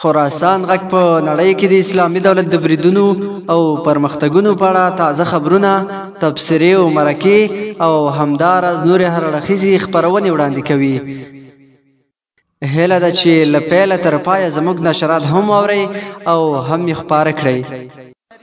خراسان غږ په نړۍ کې د اسلامي دولت د بریدونو او پرمختګونو په اړه تازه خبرونه، تبصرې او مرکې او همداراز نورې هراړخیزې خپرونې وړاندې کوي. هیله ده چې له پیله تر پایه زموږ نشرات هم واورئ او هم یې خپاره کړئ.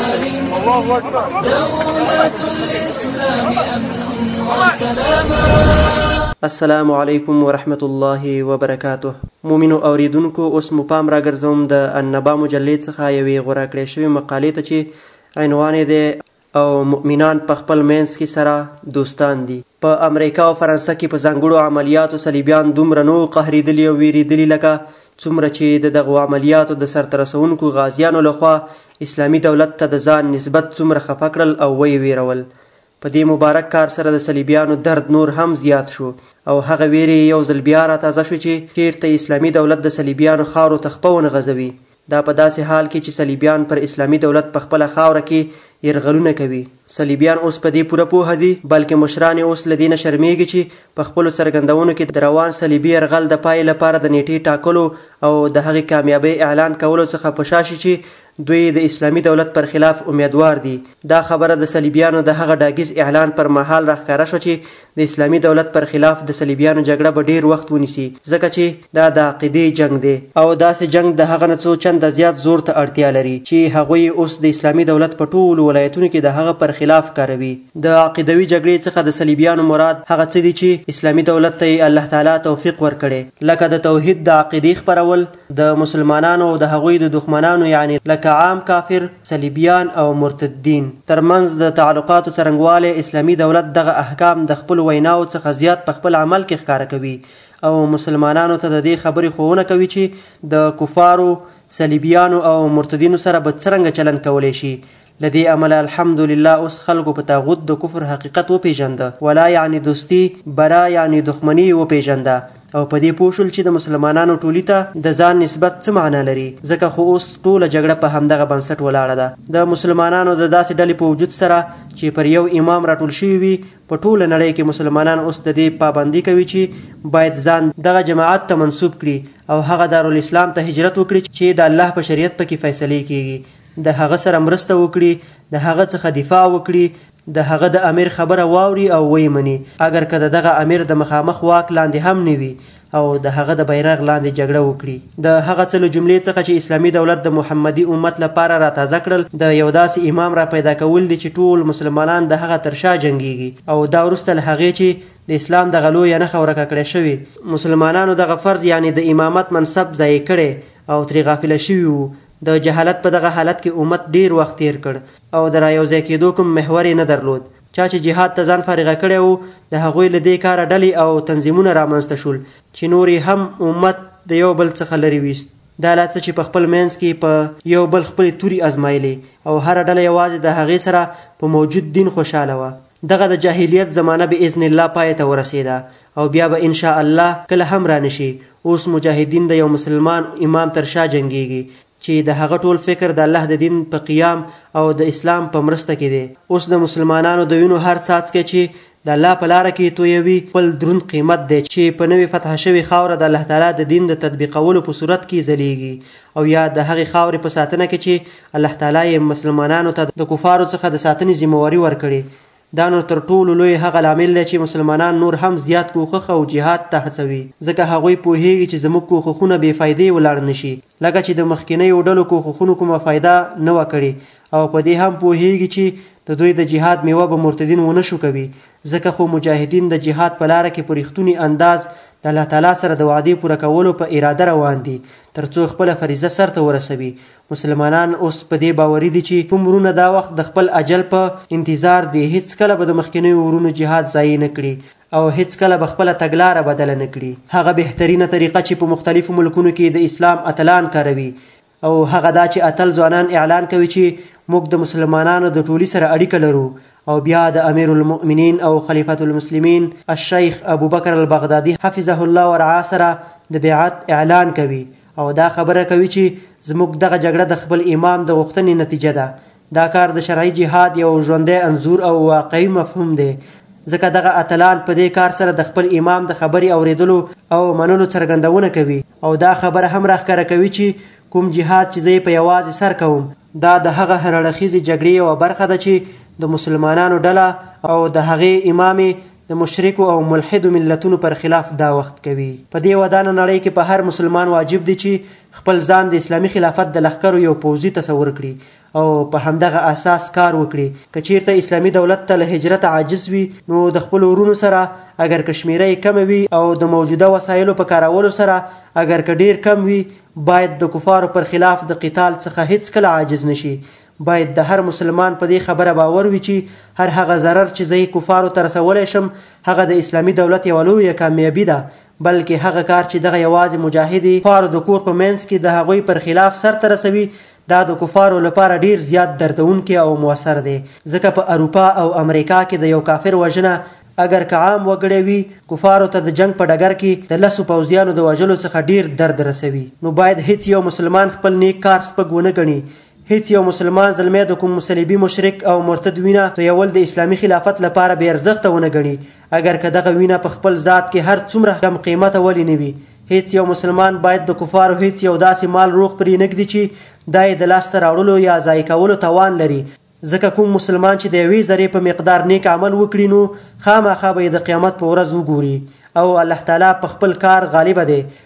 الله اکبر دولت الاسلام امن وسلاما السلام علیکم ورحمت الله وبرکاته مومنو اوریدونکو اوس مو پام راګرځوم د النبا مجلې څخه یوې غوره کړې شوې مقالې ته چې عنوان یې دی او مؤمنان په خپل منځ کې سره دوستان دي په امریکا او فرانسه کې په ځانګړو عملیاتو صلیبیان دومره نو قهریدلي او ویریدلي لکه څومره چې د دغو عملیاتو د سرته رسونکو غازیانو له خوا اسلامي دولت ته د ځان نسبت څومره خفه کړل او ویې ویرول. په دې مبارک کار سره د صلیبیانو درد نور هم زیات شو او هغه ویرې یې یو ځل بیا را تازه شوې چې چیرته اسلامي دولت د صلیبیانو خاورو ته خپه ونغځوي. دا په داسې حال کې چې صلیبیان پر اسلامي دولت په خپله خاوره کې یرغلونه کوي. صلیبیان اوس په دې پوره پوه دي، بلکې مشران یې اوس له دې نه شرمېږي چې په خپلو څرګندونو کې د روان صلیبي یرغل د پای لپاره د نېټې ټاکلو او د هغې کامیابۍ اعلان کولو څخه په شا شي چې دوی د اسلامي دولت پر خلاف امیدوار دي. دا خبره د صلیبیانو د هغه ډاګیز اعلان پر مهال راښکاره شوه چې د اسلامي دولت پر خلاف د صلیبیانو جګړه به ډېر وخت ونیسي، ځکه چې دا د عقیدې جنګ دی او داسې جنګ د هغه نه څو چنده زیات زور ته اړتیا لري، چې هغوی یې اوس د اسلامي دولت په ټولو ولایتونو کې د هغه پر خلاف کاروي. د عقیدوي جګړې څخه د صلیبیانو مراد هغه څه دي، چې اسلامي دولت ته یې الله تعالی توفیق ورکړی، لکه د توحید د عقیدې خپرول، د مسلمانانو او د هغوی د دښمنانو یعنی لکه عام کافر، صلیبیان او مرتدین تر منځ د تعلقاتو څرنګوالی اسلامی دولت دغه احکام د خپلو ویناوو څخه زیات په خپل عمل کې ښکاره کوي او مسلمانانو ته د دې خبرې ښوونه کوي چې د کفارو، صلیبیانو او مرتدینو سره به څرنګه چلند کولی شي له دې امله الحمدلله اوس خلکو په طاغوت د کفر حقیقت وپېژنده، ولا یعنې دوستي، برا یعنې دښمني یې وپېژنده او په دې پوه شول چې د مسلمانانو ټولي ته د ځان نسبت څه معنا لري، ځکه خو اوس ټوله جګړه په همدغه بنسټ ولاړه ده، د مسلمانانو د داسې ډلې په وجود سره چې پر یو امام راټول شوي وي، په ټوله نړۍ کې مسلمانان اوس د دې پابندي کوي چې باید ځان دغه جماعت ته منسوب کړي او هغه دارالاسلام ته هجرت وکړي چې د الله په شریعت پکې فیصلې کېږي، د هغه سره مرسته وکړي، د هغه څخه دفاع وکړي، د هغه د امیر خبره واوري او ویې مني، اګر که د دغه امیر د مخامخ واک لاندې هم نه وي او د هغه د بیرغ لاندې جګړه وکړي. د هغه څه له جملې څخه چې اسلامي دولت د محمدي امت لپاره را تازه کړل، د یو داسې امام را پیدا کول دي چې ټول مسلمانان د هغه تر شا جنګیږي او دا وروسته له هغې چې د اسلام دغه لویه نښه ورکه کړی شوې، مسلمانانو دغه فرض یعنې د امامت منصب ضایع کړی او ترې غافله شوي وو، د جهالت په دغه حالت کې امت ډېر وخت تېر کړ او د را یو ځای کېدو کوم محور یې نه درلود. چا چې جهاد ته ځان فارغه کړی و، د هغوی له دې کاره ډلې او تنظیمونه رامنځته شول چې نور یې هم امت د یو بل څخه لرې ویست. دا لا څه چې په خپل منځ کې په یو بل خپلې توري ازمایلې او هره ډله یوازې د هغې سره په موجود دین خوشاله وه. دغه د جاهلیت زمانه باذن الله پای ته ورسېده او بیا به ان شاء الله کله هم رانشي اوس مجاهدین د یو مسلمان امام تر شا جنګیږي چې د هغه ټول فکر د الله د دین په قیام او د اسلام په مرسته کې دی اوس د مسلمانانو د وینو هر څاڅکی چې د الله په لار کې تویوي خپل دروند قیمت دی چې په نوې فتح شوی خاور د الله تعالی د دین د تطبیقولو په صورت کې ځلیږي او یا د هغې خاورې په ساتنه کې چې الله تعالی یې مسلمانانو ته د کفارو څخه د ساتنې ذمہواري ورکړي دا نو تر ټولو لوی هغه لامل دی چې مسلمانان نور هم زیات کوښښ او جهاد ته هڅوي، ځکه هغوی پوهېږي چې زموږ کوښښونه بې فایدې ولاړ نه شي، لکه چې د مخکینیو ډلو کوښښونو کومه فایده نه وه کړې او په دې هم پوهېږي چې د دوی د جهاد مېوه به مرتدین ونه شوکوي، ځکه خو مجاهدین د جهاد په لاره کې په رښتوني انداز د الله تعالی سره د وعدې پوره کولو په اراده روان دي، تر څو خپله فریضه سرته ورسوي، مسلمانان اوس په دې باوري دي چې کوم ورونه دا وخت د خپل اجل په انتظار دي هیڅکله به د مخکینیو ورونو جهاد ضایع نه کړي او هیڅکله به خپله تګلاره بدله نه کړي هغه بهترینه طریقه چې په مختلفو ملکونو کې د اسلام اتلان کاروي او هغه دا چې اتل ځوانان اعلان کوي چې موږ د مسلمانانو د ټولي سره اړیکه لرو او بیا د امیر المؤمنین او خلیفۃ المسلمین الشیخ ابوبکر البغدادي حفظه الله ورعاه سره د بیعت اعلان کوي او دا خبره کوي چې زموږ دغه جګړه د خپل امام د غوښتنې نتیجه ده. دا کار د شرعي جهاد یو ژوندی انځور او واقعي مفهوم دی، ځکه دغه اتلان په دې کار سره د خپل امام د خبرې اورېدلو او منلو څرګندونه کوي او دا خبره هم راښکاره کوي چې کوم جهاد چې زه یې په یوازې سر کوم، دا د هغه هراړخیزې جګړې یوه برخه ده چې د مسلمانانو ډله او د هغې امام یې د مشرکو او ملحدو ملتونو پر خلاف دا وخت کوي. په دې ودانه نړۍ کې په هر مسلمان واجب دي چې خپل ځان د اسلامي خلافت د لښکرو یو پوځي تصور کړي او په همدغه اساس کار وکړي. که چیرته اسلامي دولت ته له هجرته عاجز وي نو د خپلو وروڼو سره اګر که شمیره یې کمه وي او د موجوده وسایلو په کارولو سره اګر که ډیر کم وي باید د کفارو پر خلاف د قتال څخه هیڅکله عاجز نشي باید د هر مسلمان په دې خبره باور وي چې هر هغه ضرر چې زه یې کفارو ته رسولی شم هغه د اسلامي دولت یوه لویه کامیابي ده بلکې هغه کار چې دغه یوازې مجاهد کفارو د کور په منځ کې د هغوی پر خلاف سرته رسوي دا د کفارو لپاره ډیر زیات دردونکی او موثر دی ځکه په اروپا او امریکا کې د یو کافر وژنه اګر که عام وګړی وي کفارو ته د جنګ په ډګر کې د لسو پوځیانو د وژلو څخه ډیر درد رسوي نو باید هیڅ یو مسلمان خپل نیک کار سپک ونه ګڼي هیڅ یو مسلمان زلمی د کوم صلیبي مشرک او مرتد وینه تویول د اسلامي خلافت لپاره بې ارزښته ونه ګڼي اګر که دغه وینه په خپل ذات کې هر څومره کم قیمته ولې نه وي هیڅ یو مسلمان باید د کفارو هیڅ یو داسې مال روغ پرې نه ږدي چې دا یې د لاسته راوړلو یا ضایع کولو توان لري ځکه کوم مسلمان چې د یوې ذرې په مقدار نیک عمل وکړي نو خامخا به یې د قیامت په ورځ وګوري او الله تعالی په خپل کار غالب دی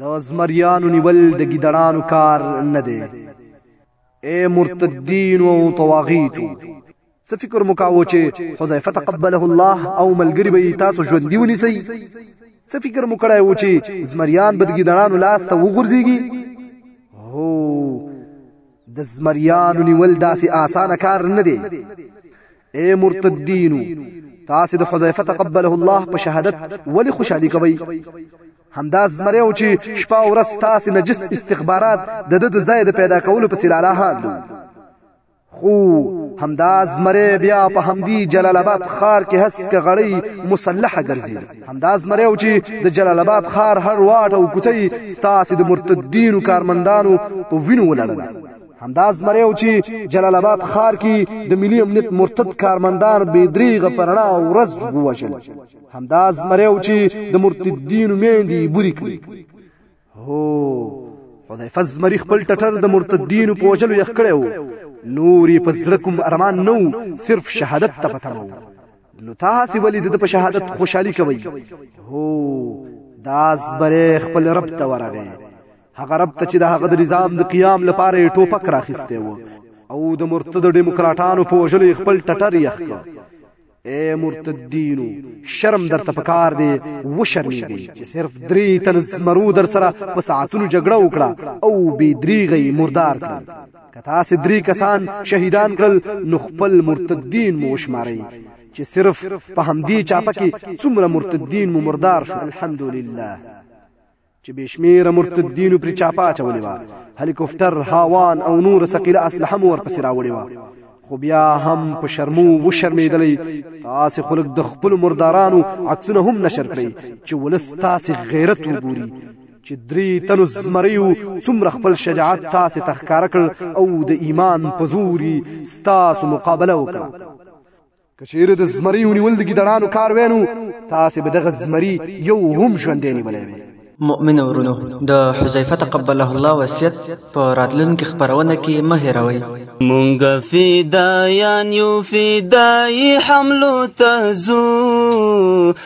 د زمریانو نیول د ګیدړانو کار نه دی اے مرتدین او طواغیتو څه فکر مکاوو چې حذیفه تقبله الله او ملګری به تاسو ژوندۍ ونیسي څه فکر مکړای و چې زمریان بدګی دړانو لاس ته وګرځيږي هو د زمریانو نیول داسې آسان کار نه دی اے مرتدینو تاسو د حذیفه تقبله الله په شهادت ولی خوشحالي کوي همدا زمری و چې شپه او ورځ ستاسې نجس استخبارات د ده د ځای د پیدا کولو پسې لالا حال دو خو همدا زمری بیا په همدی جلال آباد خار کې هس کې غړی مسلحه ګرځي همدا زمری و چې د جلال آباد خار هر واټ او کوڅه ستاسې د مرتدینو کارمندانو په وینو ولړله همدا زمریو چې جلال آباد خار کې د ملي امنیت مرتد کارمندان بې دریغه پرړه ورځ ووژل همدا زمری و چې د مرتدینو میندې یې بورې کړې هو حذیفه زمری خپل ټټر د مرتدینو په وژلو یخ کړی و نور یې په زړه کوم ارمان نه و صرف شهادت ته په تمه نو تاسې ولې د په شهادت خوشحالي کوئ هو دا زمری خپل رب ته ورغی هغه رب ته چې د هغه د نظام د قیام لپاره یې ټوپک راخیستی و او د مرتد دیموکراټانو په وژلو خپل ټټر یخ کړ اے مرتدینو شرم درته پکار دی و شرمېږي چې صرف درې تن زمرو در سره په ساعتونو جګړه وکړه او بې دریغه یې مردار کړل که تاسې درې کسان شهیدان کړل نو خپل مرتدین مو وشمارئ چې صرف په همدې چاپه کې څومره مرتدین مو مردار شو الحمدلله چې بشمیره مرتدینو پر چاپه اچولې وه هلیکوپټر هاوان او نور ثقیله اسلحه مو ورپسې راوړې وه خو بیا هم په شرمو وشرمېدلی تاسې خلک د خپل مردارانو عکسونه هم نشر کړئ چې ولس تاسې غیرت وګوري چې درې تنو زمریو څومره خپل شجاعت تاسې تخکار کړ او د ایمان په زوري ستاسو مقابله وکړه که چیرې د زمری ونیول د ګیدړانو کار وای نو تاسې به دغه زمری یو هم ژوندی نیولی وی مؤمن ورونو د حذیفه تقبله الله وصیت په راتلونکي خبرونه کې مه هېروئ مونږ فدایان یو فدای حملو ته ځو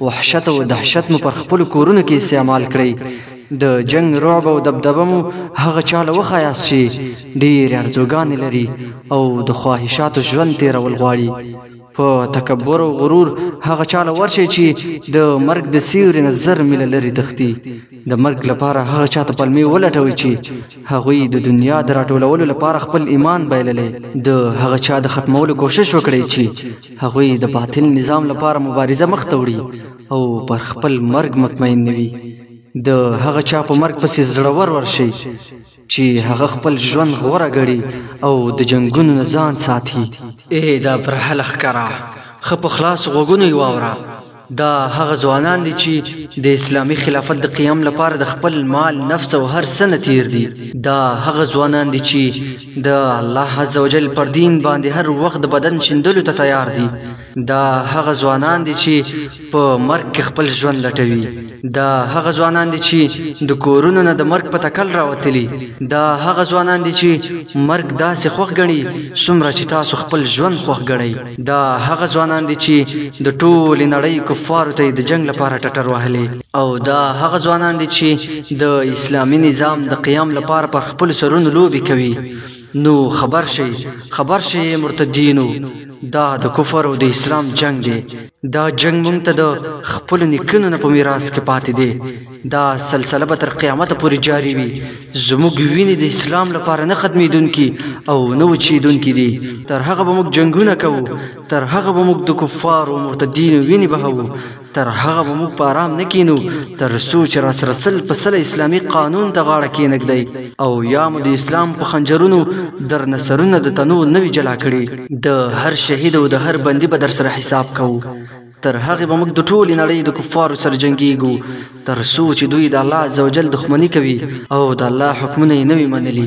وحشت او دهشت مو پر خپل کورونو کې استعمال کړئ د جنگ رعب او دبدبه مو هغه چاله وخایاست چې ډیر ارزوګان لري او د خواهشاتو ژوند تیرول غواړي په تکبر او غرور هغه چاله ورشي چې د مرګ د سیوري نظر مل لري تختی د مرګ لپاره هغه چاته پلمې ولټوي چې هغه د دنیا د راټولولو لپاره خپل ایمان بایللې د هغه چا د ختمولو کوشش وکړي چې هغوی د باطل نظام لپاره مبارزه مخ ته وړي او پر خپل مرګ مطمئن نه وي د هغه چا په مرګ پسې زړور ورشي چې هغه خپل ژوند غوره ګړي او د جنگونو نه ځان ساتي اے دا پر هله ښکرا خپ خلاص غوګونو واورا دا هغه ځوانان دي چې د اسلامي خلافت د قیام لپاره د خپل مال نفس او هر څه نه تیر دي دا هغه ځوانان دي چې د الله عزوجل پر دین باندې هر وخت د بدن شیندلو ته تیار دي دا هغه ځوانان دي چې په مرګ کې خپل ژوند لټوي دا هغه ځوانان دي چې د کورونو نه د مرګ په تکل راوتلي دا هغه ځوانان دي چې مرګ داسې خوښ ګڼي څومره چې تاسو خپل ژوند خوښ ګڼئ دا هغه ځوانان دي چې د ټولې نړۍ کفارو ته د جنگ لپاره ټټر وهلي او دا هغه ځوانان دي چې د اسلامي نظام د قیام لپاره پر خپل سرونو لوبي کوي نو خبر شي خبر شي مرتدینو دا د کفر او د اسلام جنگ دی دا جنگ مونږ ته د خپل نکونو نه په میراث کې پاتې دی دا سلسله به تر قیامت پورې جاری وي زموږ وینې د اسلام لپاره نه ختمېدونکي او نه وچېدونکي دي تر هغه به موږ جنگونه کوو تر هغه به موږ د کفارو مرتدینو وینې بهوو تر هغه به موږ په آرام نه کینو تر څو چې را سره سل په سل اسلامي قانون ته غاړه کېنږدئ او یا مو د اسلام په خنجرونو درنه سرونه د تنو نه وي جلا کړي د هر شهید او د هر بندي به در سره حساب کوو تر هغه به موږ د ټولې نړۍ د کفارو سره جنگیږو تر څو چې دوی د الله عزوجل دښمني کوي او د الله حکمونه یې نه وي منلي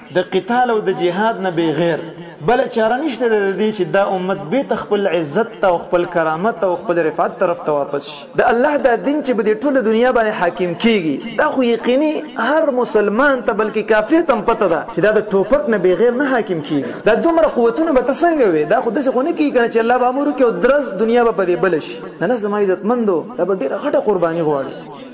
د قتال او د جهاد نه بغیر بل چاره نشته د دې چې دا امت به تخپل عزت ته او خپل کرامت او خپل رفعت طرف ته واپس شي د الله دا دین چې به ټول دنیا باندې حاکم کیږي دا خو یقیني هر مسلمان ته بلکې کافر تم پته ده چې دا د ټوپک نه بغیر نه حاکم کیږي دا دومره قوتونه به تسنګ وي دا خو د څه نه کیږي چې الله به امر وکړي او درز دنیا به په دې بلش نه نه زما عزت مندو دا به ډیره غټه قرباني غواړي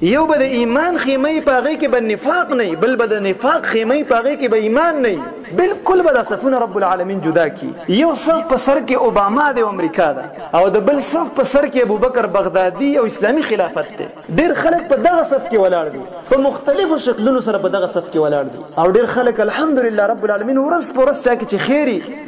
یو به د ایمان خیمه په هغه کې به نفاق نه بل به د نفاق خیمه په هغه کې به ایمان نه بالکل به د صفونه رب العالمین جدا کی یو صف په سر کې اوباما د امریکا ده او د بل صف په سر کې ابوبکر بغدادي او اسلامی خلافت ده ډیر خلک په دغه صف کې ولاړ دي په مختلفو شکلونو سره په دغه صف کې ولاړ دي او ډیر خلک الحمدلله رب العالمین ورس پر ورس چا کې چې خیری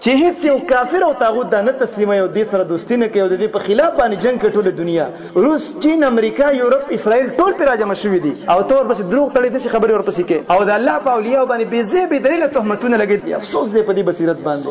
چی هیڅ یو کافر او طاغوت دا نه تسلیموی او دی سره دوستی نه کوی او ددی په خلاف باندی جنګ کوی ټوله دنیا روس چین امریکا یورپ اسرایل ټول پی راجمع شوی دی او ته ورپسی دروغ تړی دسی خبری ورپسی کوی او د الله په اولیاو باندی بی ځای بی دلیله تهمتونه لګی دی افسوس دی په دی بصیرت باندی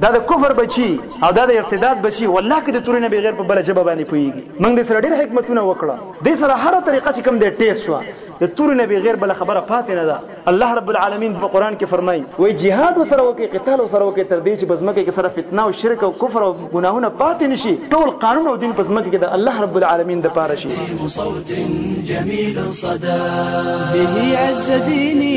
دا د کفر بچی او دا د ارتداد بچی والله کې د تورې نه بغیر په بل جبه باندې پويږي موږ د سره ډېر حکمتونه وکړه د سره هر طریقه چې کوم د ټیس شو د تورې نه بغیر بل خبره پاتې نه ده الله رب العالمین په قران کې فرمایي وای جهاد سره وکي قتال سره وکي تر دې چې بزمکه کې سره فتنه او شرک او کفر او ګناهونه پاتې نشي ټول قانون او دین بزمکه کې د الله رب العالمین د پاره شي صوت جميل صدى به عز ديني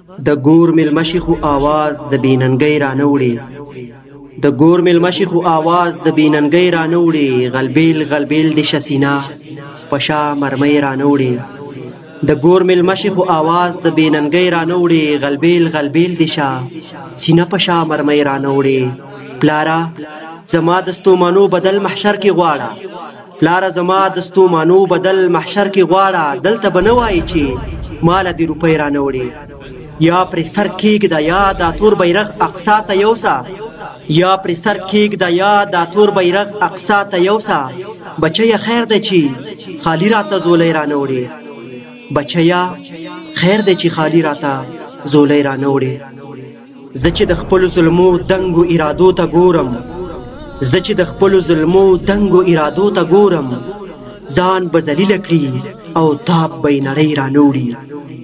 د ګور مېلمه شي خو آواز د بې ننګۍ رانه وړي د ګور مېلمه شي خو آواز د بې ننګۍ رانه وړي غلبېل غلبېل د شسینا په شا مرمۍ رانه وړي د ګور مېلمه شي خو آواز د بې ننګۍ رانه وړي غلبېل غلبېل د شا سینه په شا مرمۍ رانه وړي پلاره زما د ستومانو بدل محشر کې غواړه پلاره زما د ستومانو بدل محشر کې غواړه دلته به نه وایي چې ماله دې روپۍ رانه وړې یا پرې سر کېږده یا دا تور بیرغ اقصا ته یوسه یا پرې سر کېږده یا دا تور بیرغ اقصا ته یوسه بچیه خیر دی چې خالی راته زولۍ رانه وړې بچیه خیر دی چې خالی راته زولۍ رانه وړې زه چې د خپلو زلمو دنګو ارادو ته ګورم زه چې د خپلو زلمو دنګو ارادو ته ګورم ځان به ذلیل کړي او تاب به یې نړۍ رانوړي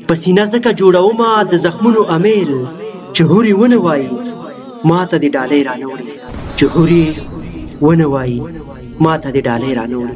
په سینه ځکه جوړوم د زخمونو امیل چې هوري ونه وایي ما ته دې ډالۍ رانوړي چې هوري ونه وایي ما ته دې ډالۍ رانوړي